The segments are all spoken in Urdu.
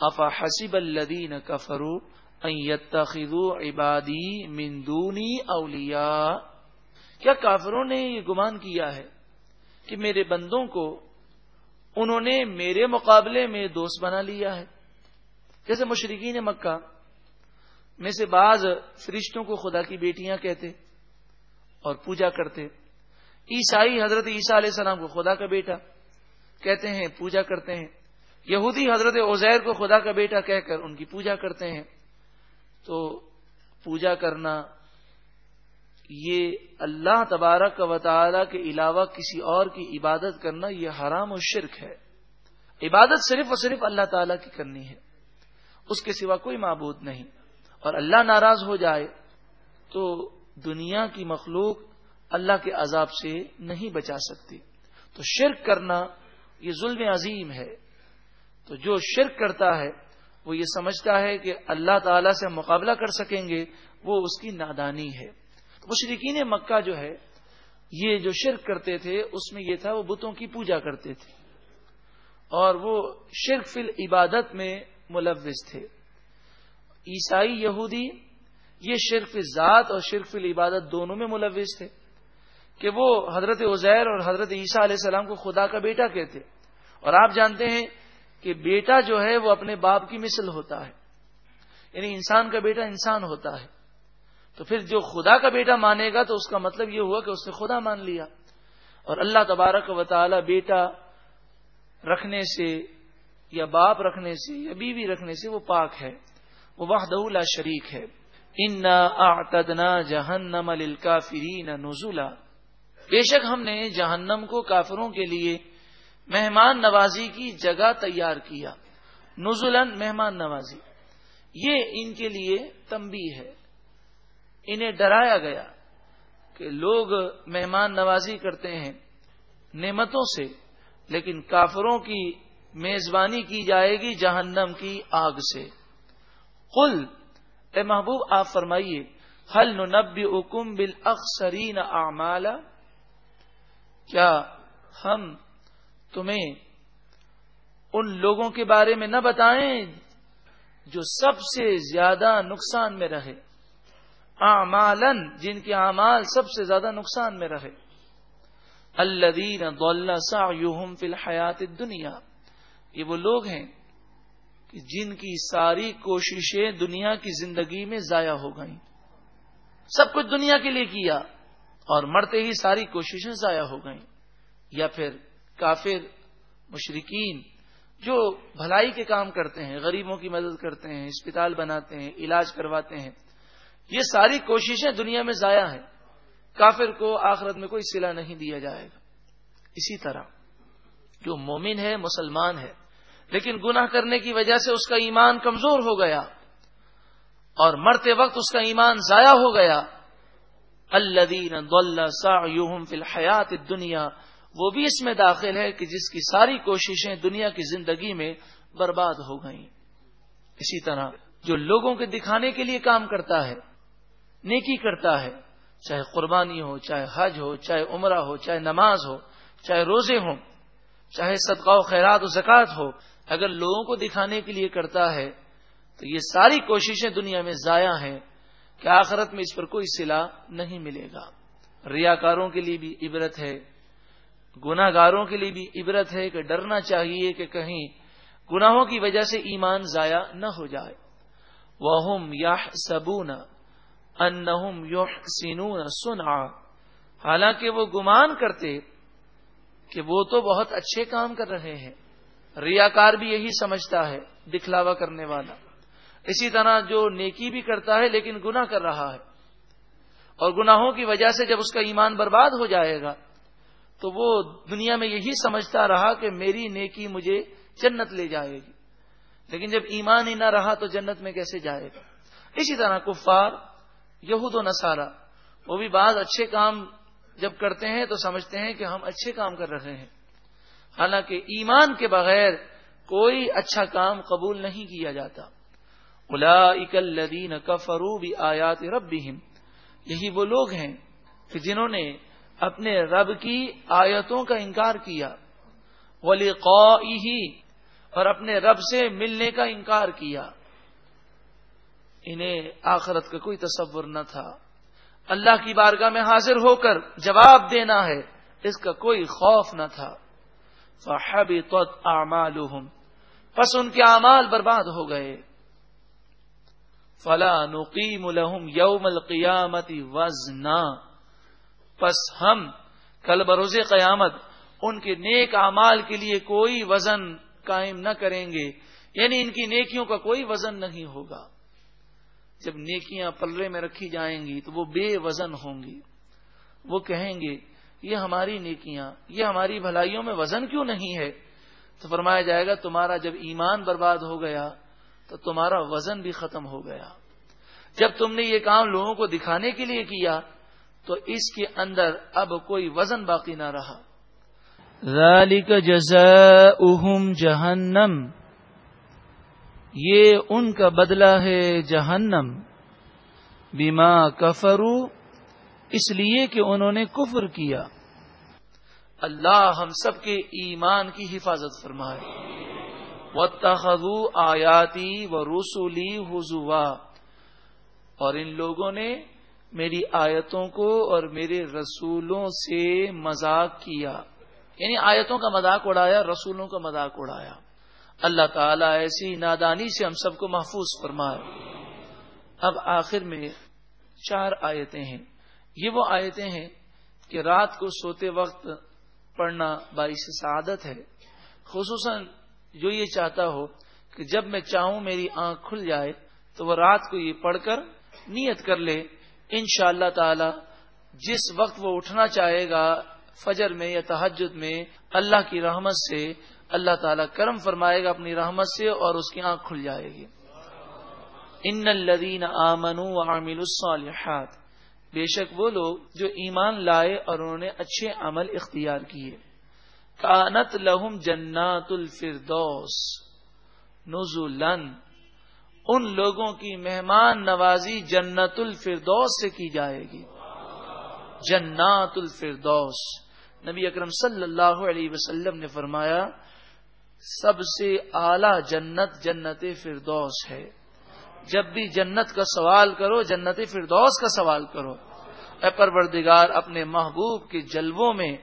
افا حسب الدین کفرو خدو عبادی مندونی اولیا کیا کافروں نے یہ گمان کیا ہے کہ میرے بندوں کو انہوں نے میرے مقابلے میں دوست بنا لیا ہے؟ جیسے مشرقین مکہ، میں سے بعض فرشتوں کو خدا کی بیٹیاں کہتے اور پوجا کرتے۔ عیسائی حضرت عیسیٰ علیہ السلام کو خدا کا بیٹا کہتے ہیں، پوجا کرتے ہیں۔ یہودی حضرت عزیر کو خدا کا بیٹا کہہ کر ان کی پوجا کرتے ہیں تو پوجا کرنا یہ اللہ تبارک و تعالی کے علاوہ کسی اور کی عبادت کرنا یہ حرام و شرک ہے۔ عبادت صرف اور صرف اللہ تعالی کی کرنی ہے۔ اس کے سوا کوئی معبود نہیں۔ اور اللہ ناراض ہو جائے تو دنیا کی مخلوق اللہ کے عذاب سے نہیں بچا سکتی۔ تو شرک کرنا یہ ظلم عظیم ہے۔ تو جو شرک کرتا ہے، وہ یہ سمجھتا ہے کہ اللہ تعالی سے مقابلہ کر سکیں گے، وہ اس کی نادانی ہے۔ مشرقین مکہ جو ہے، یہ جو شرک کرتے تھے، اس میں یہ تھا، وہ بتوں کی پوجا کرتے تھے۔ اور وہ شرک فل عبادت میں ملوث تھے۔ عیسائی، یہودی، یہ شرف ذات اور شرف العبادت دونوں میں ملوث تھے۔ کہ وہ حضرت عزیر اور حضرت عیسیٰ علیہ السلام کو خدا کا بیٹا کہتے۔ اور آپ جانتے ہیں کہ بیٹا جو ہے وہ اپنے باپ کی مثل ہوتا ہے۔ یعنی انسان کا بیٹا انسان ہوتا ہے۔ تو پھر جو خدا کا بیٹا مانے گا تو اس کا مطلب یہ ہوا کہ اس نے خدا مان لیا۔ اور اللہ تبارک و تعالی بیٹا رکھنے سے یا باپ رکھنے سے یا بیوی رکھنے سے وہ پاک ہے۔ وہ لا شریک ہے۔ ان انا جہنم للکافرین نزولا بے شک ہم نے جہنم کو کافروں کے لیے مہمان نوازی کی جگہ تیار کیا۔ نزولن مہمان نوازی۔ یہ ان کے لیے تمبی ہے۔ انہیں ڈرایا گیا کہ لوگ مہمان نوازی کرتے ہیں نعمتوں سے، لیکن کافروں کی میزبانی کی جائے گی جہنم کی آگ سے۔ قل، اے محبوب، آپ فرمائیے حل نب حکم بل اکثرین کیا ہم تمہیں ان لوگوں کے بارے میں نہ بتائیں جو سب سے زیادہ نقصان میں رہے۔ اعمالن، جن کے اعمال سب سے زیادہ نقصان میں رہے۔ الدین فی الحیات دنیا یہ وہ لوگ ہیں کہ جن کی ساری کوششیں دنیا کی زندگی میں ضائع ہو گئیں۔ سب کچھ دنیا کے لیے کیا اور مرتے ہی ساری کوششیں ضائع ہو گئیں۔ یا پھر کافر مشرقین جو بھلائی کے کام کرتے ہیں، غریبوں کی مدد کرتے ہیں اسپتال بناتے ہیں، علاج کرواتے ہیں، یہ ساری کوششیں دنیا میں ضائع ہیں۔ کافر کو آخرت میں کوئی سلا نہیں دیا جائے گا۔ اسی طرح، جو مومن ہے، مسلمان ہے، لیکن گناہ کرنے کی وجہ سے اس کا ایمان کمزور ہو گیا اور مرتے وقت اس کا ایمان ضائع ہو گیا۔ اللہ فی الحیات دنیا وہ بھی اس میں داخل ہے کہ جس کی ساری کوششیں دنیا کی زندگی میں برباد ہو گئیں۔ اسی طرح جو لوگوں کے دکھانے کے لیے کام کرتا ہے، نیکی کرتا ہے، چاہے قربانی ہو، چاہے حج ہو، چاہے عمرہ ہو، چاہے نماز ہو، چاہے روزے ہوں، چاہے صدقہ و خیرات و زکوٰۃ ہو، اگر لوگوں کو دکھانے کے لیے کرتا ہے، تو یہ ساری کوششیں دنیا میں ضائع ہیں کہ آخرت میں اس پر کوئی سلا نہیں ملے گا۔ ریاکاروں کے لیے بھی عبرت ہے۔ گناگاروں کے لیے بھی عبرت ہے کہ ڈرنا چاہیے کہ کہیں گناہوں کی وجہ سے ایمان ضائع نہ ہو جائے۔ وہ یا سبونا انہم یحسنون سنا حالانکہ وہ گمان کرتے کہ وہ تو بہت اچھے کام کر رہے ہیں۔ ریاکار بھی یہی سمجھتا ہے، دکھلاوا کرنے والا۔ اسی طرح جو نیکی بھی کرتا ہے لیکن گنا کر رہا ہے۔ اور گناہوں کی وجہ سے جب اس کا ایمان برباد ہو جائے گا تو وہ دنیا میں یہی سمجھتا رہا کہ میری نیکی مجھے جنت لے جائے گی۔ لیکن جب ایمان ہی نہ رہا تو جنت میں کیسے جائے؟ گا اسی طرح کفار، یہود و نصارہ، وہ بھی بعض اچھے کام جب کرتے ہیں تو سمجھتے ہیں کہ ہم اچھے کام کر رہے ہیں۔ حالانکہ ایمان کے بغیر کوئی اچھا کام قبول نہیں کیا جاتا۔ الا اکلین کفرو بھی آیات رب یہی وہ لوگ ہیں کہ جنہوں نے اپنے رب کی آیتوں کا انکار کیا۔ ولی اور اپنے رب سے ملنے کا انکار کیا۔ انہیں آخرت کا کوئی تصور نہ تھا۔ اللہ کی بارگاہ میں حاضر ہو کر جواب دینا ہے، اس کا کوئی خوف نہ تھا۔ پس ان کے اعمال برباد ہو گئے۔ فلا نقیم لهم یوم القیامتی وزنا۔ پس ہم کل بروز قیامت ان کے نیک اعمال کے لیے کوئی وزن قائم نہ کریں گے یعنی ان کی نیکیوں کا کوئی وزن نہیں ہوگا۔ جب نیکیاں پلرے میں رکھی جائیں گی تو وہ بے وزن ہوں گی۔ وہ کہیں گے، یہ ہماری نیکیاں، یہ ہماری بھلائیوں میں وزن کیوں نہیں ہے؟ تو فرمایا جائے گا، تمہارا جب ایمان برباد ہو گیا تو تمہارا وزن بھی ختم ہو گیا۔ جب تم نے یہ کام لوگوں کو دکھانے کے لیے کیا تو اس کے اندر اب کوئی وزن باقی نہ رہا۔ ذالک جزاؤہم جہنم۔ یہ ان کا بدلہ ہے جہنم۔ بیما کفرو اس لیے کہ انہوں نے کفر کیا۔ اللہ ہم سب کے ایمان کی حفاظت فرمائے۔ و تخو آیاتی و رسولی حضوا اور ان لوگوں نے میری آیتوں کو اور میرے رسولوں سے مذاق کیا۔ یعنی آیتوں کا مذاق اڑایا، رسولوں کا مذاق اڑایا۔ اللہ تعالیٰ ایسی نادانی سے ہم سب کو محفوظ فرمائے۔ اب آخر میں چار آیتیں ہیں۔ یہ وہ آیتیں ہیں کہ رات کو سوتے وقت پڑھنا باعث سعادت ہے۔ خصوصاً جو یہ چاہتا ہو کہ جب میں چاہوں میری آنکھ کھل جائے تو وہ رات کو یہ پڑھ کر نیت کر لے۔ ان شاء اللہ تعالی جس وقت وہ اٹھنا چاہے گا فجر میں یا تحجد میں اللہ کی رحمت سے، اللہ تعالیٰ کرم فرمائے گا اپنی رحمت سے اور اس کی آنکھ کھل جائے گی۔ ان الدین آمن عامل الصالحات، بے شک وہ لوگ جو ایمان لائے اور انہوں نے اچھے عمل اختیار کیے۔ کانت لہم جنات الفردوس نزولن ان لوگوں کی مہمان نوازی جنت الفردوس سے کی جائے گی۔ جنات الفردوس۔ نبی اکرم صلی اللہ علیہ وسلم نے فرمایا، سب سے اعلی جنت جنت فردوس ہے۔ جب بھی جنت کا سوال کرو، جنت فردوس کا سوال کرو۔ اے پروردگار، اپنے محبوب کے جلووں میں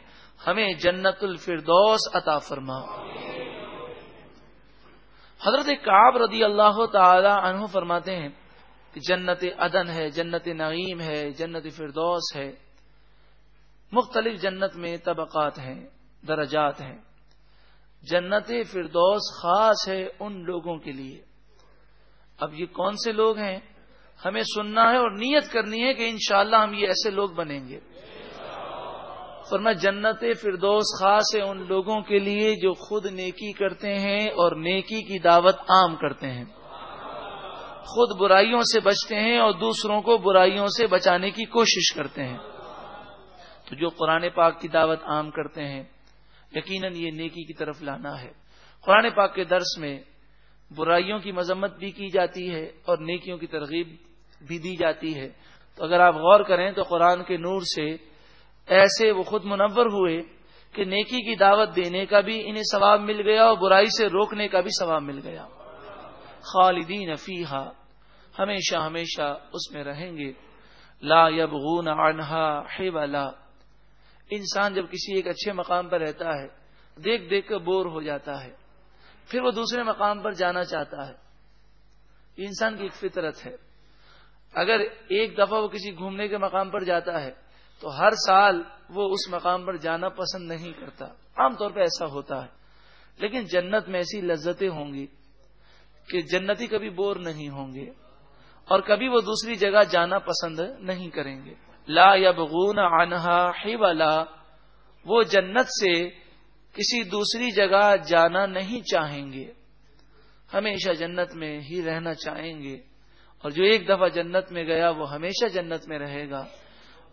ہمیں جنت الفردوس عطا فرما حضرت کعب رضی اللہ تعالی عنہ فرماتے ہیں کہ جنت عدن ہے، جنت نعیم ہے، جنت فردوس ہے۔ مختلف جنت میں طبقات ہیں، درجات ہیں۔ جنت فردوس خاص ہے ان لوگوں کے لیے۔ اب یہ کون سے لوگ ہیں؟ ہمیں سننا ہے اور نیت کرنی ہے کہ انشاءاللہ ہم یہ ایسے لوگ بنیں گے۔ فرما جنت فردوس خاص ہے ان لوگوں کے لیے جو خود نیکی کرتے ہیں اور نیکی کی دعوت عام کرتے ہیں۔ خود برائیوں سے بچتے ہیں اور دوسروں کو برائیوں سے بچانے کی کوشش کرتے ہیں۔ تو جو قرآن پاک کی دعوت عام کرتے ہیں، یقیناً یہ نیکی کی طرف لانا ہے۔ قرآن پاک کے درس میں برائیوں کی مذمت بھی کی جاتی ہے اور نیکیوں کی ترغیب بھی دی جاتی ہے۔ تو اگر آپ غور کریں تو قرآن کے نور سے ایسے وہ خود منور ہوئے کہ نیکی کی دعوت دینے کا بھی انہیں ثواب مل گیا اور برائی سے روکنے کا بھی ثواب مل گیا۔ خالدین فیحا ہمیشہ ہمیشہ اس میں رہیں گے۔ لا یبغون عنہا حبلا۔ انسان جب کسی ایک اچھے مقام پر رہتا ہے، دیکھ دیکھ کر بور ہو جاتا ہے، پھر وہ دوسرے مقام پر جانا چاہتا ہے۔ یہ انسان کی ایک فطرت ہے۔ اگر ایک دفعہ وہ کسی گھومنے کے مقام پر جاتا ہے تو ہر سال وہ اس مقام پر جانا پسند نہیں کرتا۔ عام طور پہ ایسا ہوتا ہے۔ لیکن جنت میں ایسی لذتیں ہوں گی کہ جنتی کبھی بور نہیں ہوں گے اور کبھی وہ دوسری جگہ جانا پسند نہیں کریں گے۔ لا یا بغون انہا ہی وہ جنت سے کسی دوسری جگہ جانا نہیں چاہیں گے۔ ہمیشہ جنت میں ہی رہنا چاہیں گے۔ اور جو ایک دفعہ جنت میں گیا، وہ ہمیشہ جنت میں رہے گا۔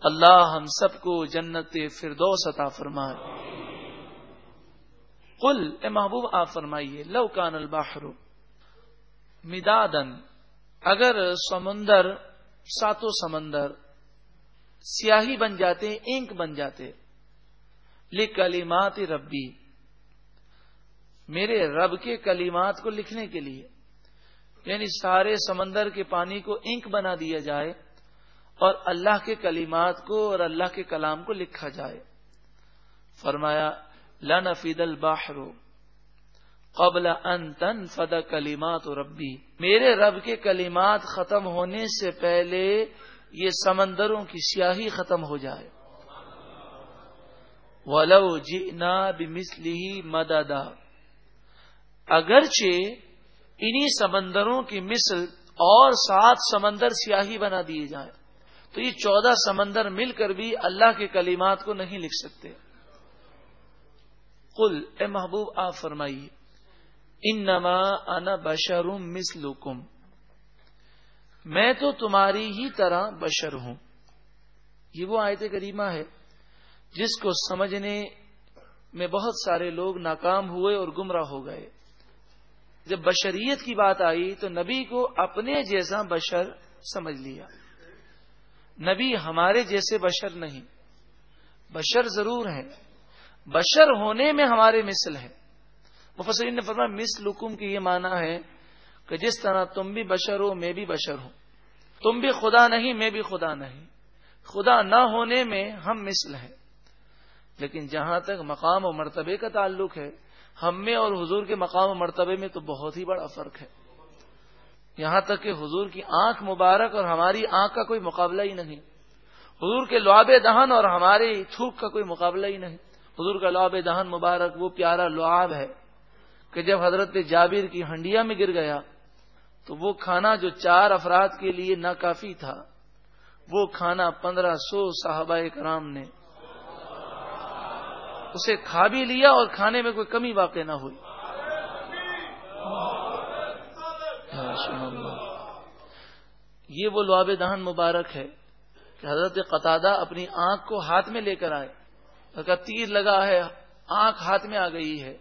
اللہ ہم سب کو جنت فردوس عطا فرمائے۔ قل، اے محبوب، آپ فرمائیے، لو کان الباحر مدادن اگر سمندر ساتوں سمندر سیاہی بن جاتے، اینک بن جاتے۔ لکھ کلیمات ربی، میرے رب کے کلیمات کو لکھنے کے لیے یعنی سارے سمندر کے پانی کو انک بنا دیا جائے اور اللہ کے کلیمات کو اور اللہ کے کلام کو لکھا جائے۔ فرمایا لن فید الباہر قبل ان تن فد کلیمات ربی میرے رب کے کلیمات ختم ہونے سے پہلے یہ سمندروں کی سیاہی ختم ہو جائے۔ ولو جینا بسلی مددا۔ اگرچہ انہی سمندروں کی مثل اور سات سمندر سیاہی بنا دیے جائیں۔ تو یہ چودہ سمندر مل کر بھی اللہ کے کلیمات کو نہیں لکھ سکتے۔ قل، اے محبوب آ فرمائیے۔ ان نما ان بشروم میں تو تمہاری ہی طرح بشر ہوں۔ یہ وہ آیت کریمہ ہے جس کو سمجھنے میں بہت سارے لوگ ناکام ہوئے اور گمراہ ہو گئے۔ جب بشریت کی بات آئی تو نبی کو اپنے جیسا بشر سمجھ لیا۔ نبی ہمارے جیسے بشر نہیں۔ بشر ضرور ہیں۔ بشر ہونے میں ہمارے مثل ہے مفسرین نے فرمایا مثل حکم کی یہ معنی ہے کہ جس طرح تم بھی بشر ہو، میں بھی بشر ہوں۔ تم بھی خدا نہیں، میں بھی خدا نہیں۔ خدا نہ ہونے میں ہم مثل ہیں۔ لیکن جہاں تک مقام و مرتبے کا تعلق ہے، ہم میں اور حضور کے مقام و مرتبے میں تو بہت ہی بڑا فرق ہے۔ یہاں تک کہ حضور کی آنکھ مبارک اور ہماری آنکھ کا کوئی مقابلہ ہی نہیں۔ حضور کے لعاب دہن اور ہمارے تھوک کا کوئی مقابلہ ہی نہیں۔ حضور کا لعاب دہن مبارک وہ پیارا لعاب ہے کہ جب حضرت جابر کی ہنڈیا میں گر گیا تو وہ کھانا جو چار افراد کے لیے ناکافی تھا، وہ کھانا پندرہ سو صحابہ کرام نے۔ اسے کھا بھی لیا اور کھانے میں کوئی کمی واقع نہ ہوئی۔ یہ وہ لعاب دہن مبارک ہے کہ حضرت قطادہ اپنی آنکھ کو ہاتھ میں لے کر آئے کا تیر لگا ہے، آنکھ ہاتھ میں آ گئی ہے۔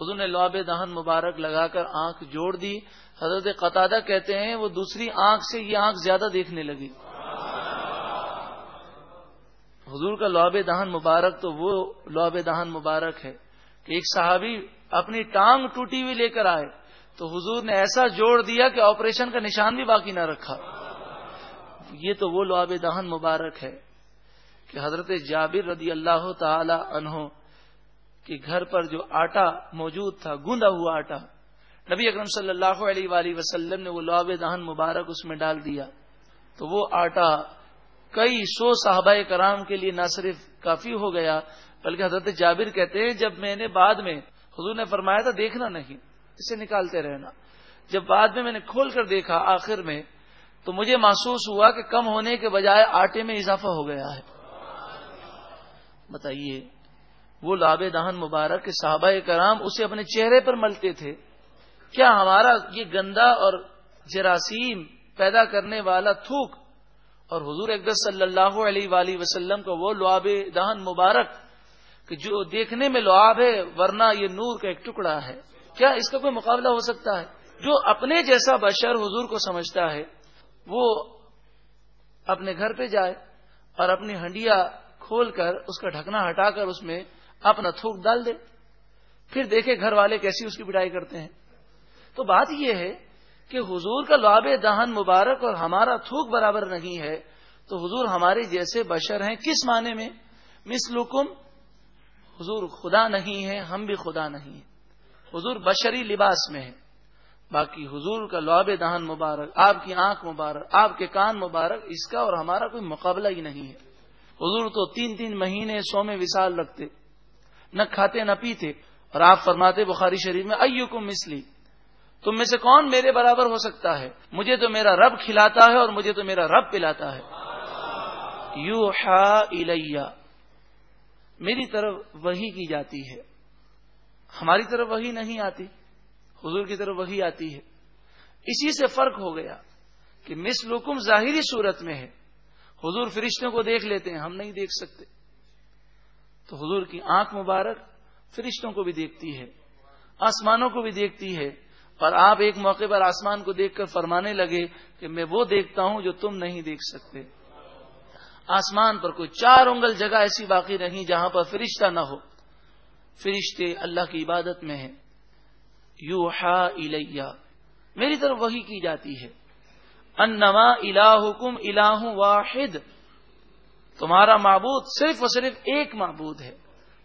حضور نے لعاب دہن مبارک لگا کر آنکھ جوڑ دی۔ حضرت قطادہ کہتے ہیں، وہ دوسری آنکھ سے یہ آنکھ زیادہ دیکھنے لگی۔ حضور کا لعاب دہن مبارک تو وہ لعاب دہن مبارک ہے کہ ایک صحابی اپنی ٹانگ ٹوٹی ہوئی لے کر آئے۔ تو حضور نے ایسا جوڑ دیا کہ آپریشن کا نشان بھی باقی نہ رکھا۔ یہ تو وہ لعاب دہن مبارک ہے کہ حضرت جابر رضی اللہ تعالی عنہ کے گھر پر جو آٹا موجود تھا، گوندا ہوا آٹا، نبی اکرم صلی اللہ علیہ وآلہ وسلم نے وہ لعاب دہن مبارک اس میں ڈال دیا۔ تو وہ آٹا کئی سو صحابہ کرام کے لیے نہ صرف کافی ہو گیا، بلکہ حضرت جابر کہتے ہیں، جب میں نے بعد میں حضور نے فرمایا تھا، دیکھنا نہیں۔ اسے نکالتے رہنا۔ جب بعد میں میں نے کھول کر دیکھا آخر میں، تو مجھے محسوس ہوا کہ کم ہونے کے بجائے آٹے میں اضافہ ہو گیا ہے۔ بتائیے، وہ لاب دہن مبارک کے صحابہ کرام اسے اپنے چہرے پر ملتے تھے۔ کیا ہمارا یہ گندا اور جراثیم پیدا کرنے والا تھوک؟ اور حضور اقدس صلی اللہ علیہ وآلہ وسلم کا وہ لعاب دہن مبارک، کہ جو دیکھنے میں لعاب ہے، ورنہ یہ نور کا ایک ٹکڑا ہے۔ کیا اس کا کوئی مقابلہ ہو سکتا ہے؟ جو اپنے جیسا بشر حضور کو سمجھتا ہے، وہ اپنے گھر پہ جائے اور اپنی ہنڈیا کھول کر، اس کا ڈھکنا ہٹا کر اس میں اپنا تھوک ڈال دے۔ پھر دیکھے گھر والے کیسی اس کی پٹائی کرتے ہیں۔ تو بات یہ ہے کہ حضور کا لعاب دہن مبارک اور ہمارا تھوک برابر نہیں ہے، تو حضور ہمارے جیسے بشر ہیں کس معنی میں؟ مسلکم حضور خدا نہیں ہے ہم بھی خدا نہیں ہیں۔ حضور بشری لباس میں ہے۔ باقی حضور کا لعاب دہن مبارک، آپ کی آنکھ مبارک، آپ کے کان مبارک، اس کا اور ہمارا کوئی مقابلہ ہی نہیں ہے۔ حضور تو تین تین مہینے سو میں وسال رکھتے، نہ کھاتے نہ پیتے۔ اور آپ فرماتے بخاری شریف میں ایو کو مسلی تم میں سے کون میرے برابر ہو سکتا ہے؟ مجھے تو میرا رب کھلاتا ہے اور مجھے تو میرا رب پلاتا ہے۔ یو ہا میری طرف وہی کی جاتی ہے۔ ہماری طرف وہی نہیں آتی، حضور کی طرف وہی آتی ہے۔ اسی سے فرق ہو گیا کہ مس لکم ظاہری صورت میں ہے۔ حضور فرشتوں کو دیکھ لیتے ہیں، ہم نہیں دیکھ سکتے۔ تو حضور کی آنکھ مبارک فرشتوں کو بھی دیکھتی ہے، آسمانوں کو بھی دیکھتی ہے۔ اور آپ ایک موقع پر آسمان کو دیکھ کر فرمانے لگے کہ میں وہ دیکھتا ہوں جو تم نہیں دیکھ سکتے۔ آسمان پر کوئی چار انگل جگہ ایسی باقی نہیں جہاں پر فرشتہ نہ ہو۔ فرشتے اللہ کی عبادت میں ہیں۔ یو ہا میری طرف وہی کی جاتی ہے۔ انما الہکم الہ واحد۔ تمہارا معبود صرف اور صرف ایک معبود ہے۔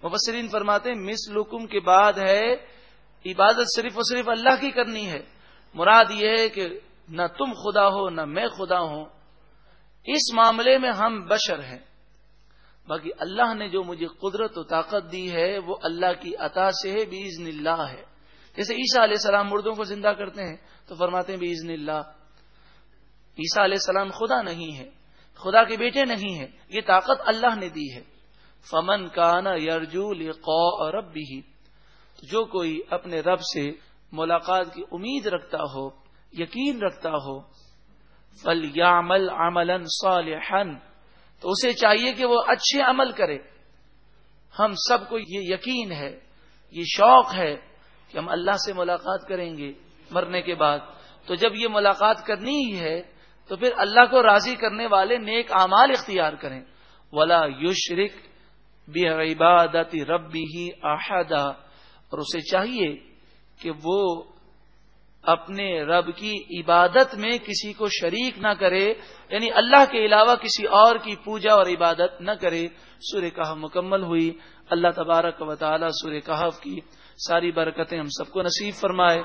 مبصرین فرماتے ہیں مس لکم کے بعد ہے، عبادت صرف اور صرف اللہ کی کرنی ہے۔ مراد یہ ہے کہ نہ تم خدا ہو، نہ میں خدا ہوں۔ اس معاملے میں ہم بشر ہیں۔ باقی اللہ نے جو مجھے قدرت و طاقت دی ہے، وہ اللہ کی عطا سے ہے بیزن اللہ ہے۔ جیسے عیسیٰ علیہ السلام مردوں کو زندہ کرتے ہیں، تو فرماتے ہیں بیزن اللہ۔ عیسیٰ علیہ السلام خدا نہیں ہے، خدا کے بیٹے نہیں ہیں، یہ طاقت اللہ نے دی ہے۔ فمن کانا یرجو لقاء ربه۔ جو کوئی اپنے رب سے ملاقات کی امید رکھتا ہو، یقین رکھتا ہو فل یامل عمل تو اسے چاہیے کہ وہ اچھے عمل کرے۔ ہم سب کو یہ یقین ہے، یہ شوق ہے کہ ہم اللہ سے ملاقات کریں گے مرنے کے بعد۔ تو جب یہ ملاقات کرنی ہی ہے، تو پھر اللہ کو راضی کرنے والے نیک اعمال اختیار کریں۔ ولا یشرک بھی عبادت ربی ہی اور اسے چاہیے کہ وہ اپنے رب کی عبادت میں کسی کو شریک نہ کرے یعنی اللہ کے علاوہ کسی اور کی پوجا اور عبادت نہ کرے۔ سورہ کہف مکمل ہوئی۔ اللہ تبارک و تعالی سورہ کہف کی ساری برکتیں ہم سب کو نصیب فرمائے۔